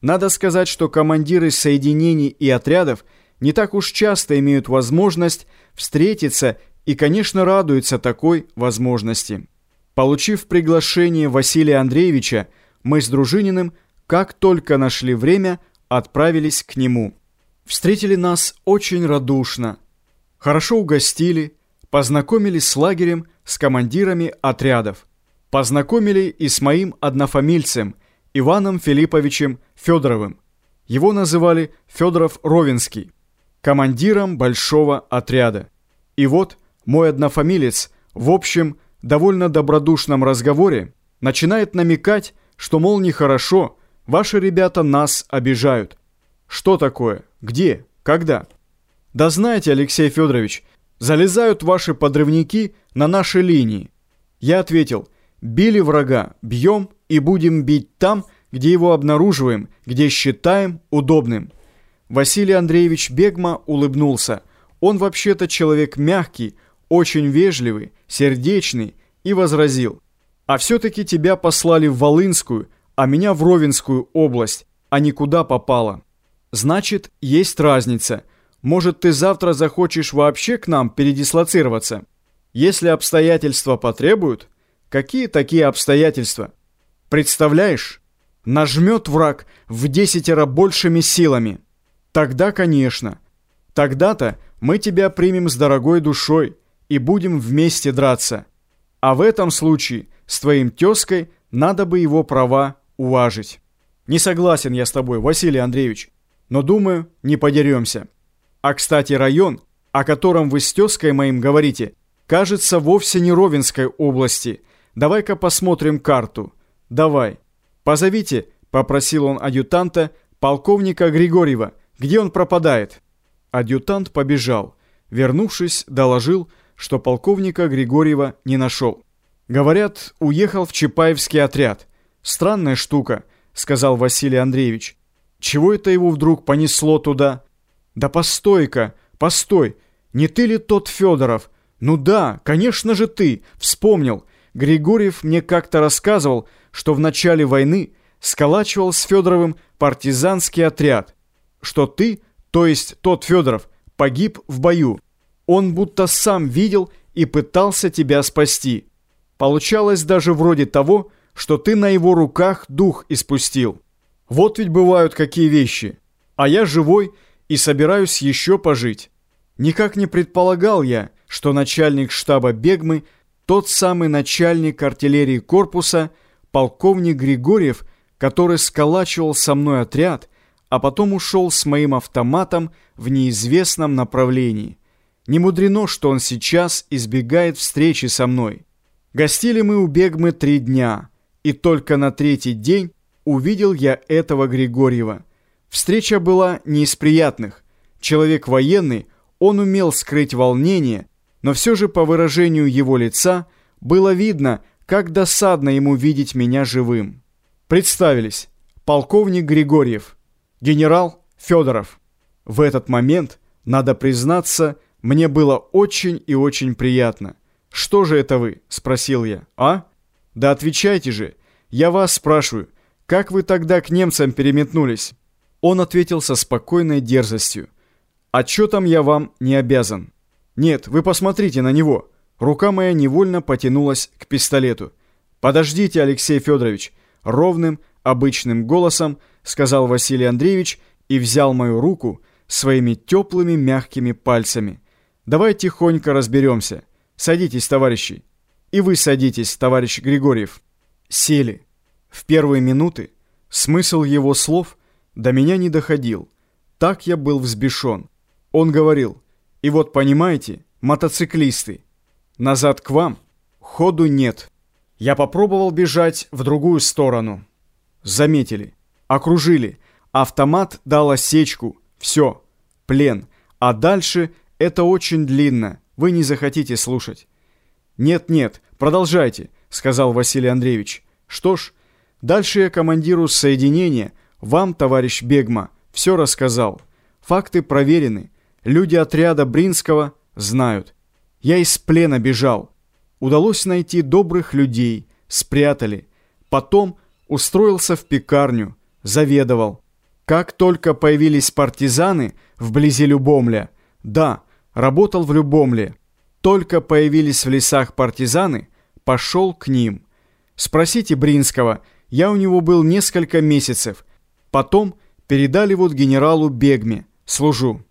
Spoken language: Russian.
Надо сказать, что командиры соединений и отрядов не так уж часто имеют возможность встретиться и, конечно, радуются такой возможности. Получив приглашение Василия Андреевича, мы с Дружининым, как только нашли время, отправились к нему. Встретили нас очень радушно, хорошо угостили, познакомили с лагерем, с командирами отрядов. Познакомили и с моим однофамильцем Иваном Филипповичем Федоровым. Его называли Федоров-Ровенский, командиром большого отряда. И вот мой однофамилец в общем довольно добродушном разговоре начинает намекать, что, мол, нехорошо, ваши ребята нас обижают. Что такое? Где? Когда? Да знаете, Алексей Федорович, залезают ваши подрывники на наши линии. Я ответил, били врага, бьем и будем бить там, где его обнаруживаем, где считаем удобным. Василий Андреевич Бегма улыбнулся. Он вообще-то человек мягкий, очень вежливый, сердечный и возразил. А все-таки тебя послали в Волынскую, а меня в Ровенскую область, а никуда попало. Значит, есть разница. Может, ты завтра захочешь вообще к нам передислоцироваться? Если обстоятельства потребуют? Какие такие обстоятельства? Представляешь? Нажмет враг в десятеро большими силами. Тогда, конечно. Тогда-то мы тебя примем с дорогой душой и будем вместе драться. А в этом случае с твоим тезкой надо бы его права уважить. Не согласен я с тобой, Василий Андреевич, но думаю, не подеремся. А, кстати, район, о котором вы с тезкой моим говорите, кажется вовсе не Ровенской области. Давай-ка посмотрим карту. Давай. Позовите, попросил он адъютанта, полковника Григорьева. Где он пропадает? Адъютант побежал. Вернувшись, доложил, что полковника Григорьева не нашел. Говорят, уехал в Чапаевский отряд. Странная штука, сказал Василий Андреевич. Чего это его вдруг понесло туда? «Да постой-ка, постой! Не ты ли тот Федоров?» «Ну да, конечно же ты! Вспомнил! Григорьев мне как-то рассказывал, что в начале войны сколачивал с Федоровым партизанский отряд, что ты, то есть тот Федоров, погиб в бою. Он будто сам видел и пытался тебя спасти. Получалось даже вроде того, что ты на его руках дух испустил. Вот ведь бывают какие вещи. А я живой и собираюсь еще пожить. Никак не предполагал я, что начальник штаба Бегмы, тот самый начальник артиллерии корпуса, полковник Григорьев, который сколачивал со мной отряд, а потом ушел с моим автоматом в неизвестном направлении. Не мудрено, что он сейчас избегает встречи со мной. Гостили мы у Бегмы три дня, и только на третий день увидел я этого Григорьева – Встреча была не из приятных. Человек военный, он умел скрыть волнение, но все же по выражению его лица было видно, как досадно ему видеть меня живым. Представились. Полковник Григорьев. Генерал Федоров. В этот момент, надо признаться, мне было очень и очень приятно. «Что же это вы?» – спросил я. «А? Да отвечайте же. Я вас спрашиваю. Как вы тогда к немцам переметнулись?» Он ответил со спокойной дерзостью. «Отчетом я вам не обязан». «Нет, вы посмотрите на него». Рука моя невольно потянулась к пистолету. «Подождите, Алексей Федорович», — ровным, обычным голосом сказал Василий Андреевич и взял мою руку своими теплыми мягкими пальцами. «Давай тихонько разберемся. Садитесь, товарищи». «И вы садитесь, товарищ Григорьев». Сели. В первые минуты смысл его слов — до меня не доходил. Так я был взбешен. Он говорил, и вот понимаете, мотоциклисты, назад к вам ходу нет. Я попробовал бежать в другую сторону. Заметили, окружили, автомат дал осечку, все, плен. А дальше это очень длинно, вы не захотите слушать. «Нет-нет, продолжайте», — сказал Василий Андреевич. «Что ж, дальше я командиру соединения вам, товарищ Бегма, все рассказал. Факты проверены. Люди отряда Бринского знают. Я из плена бежал. Удалось найти добрых людей. Спрятали. Потом устроился в пекарню. Заведовал. Как только появились партизаны вблизи Любомля, да, работал в Любомле, только появились в лесах партизаны, пошел к ним. Спросите Бринского, я у него был несколько месяцев, потом передали вот генералу Бегме, служу.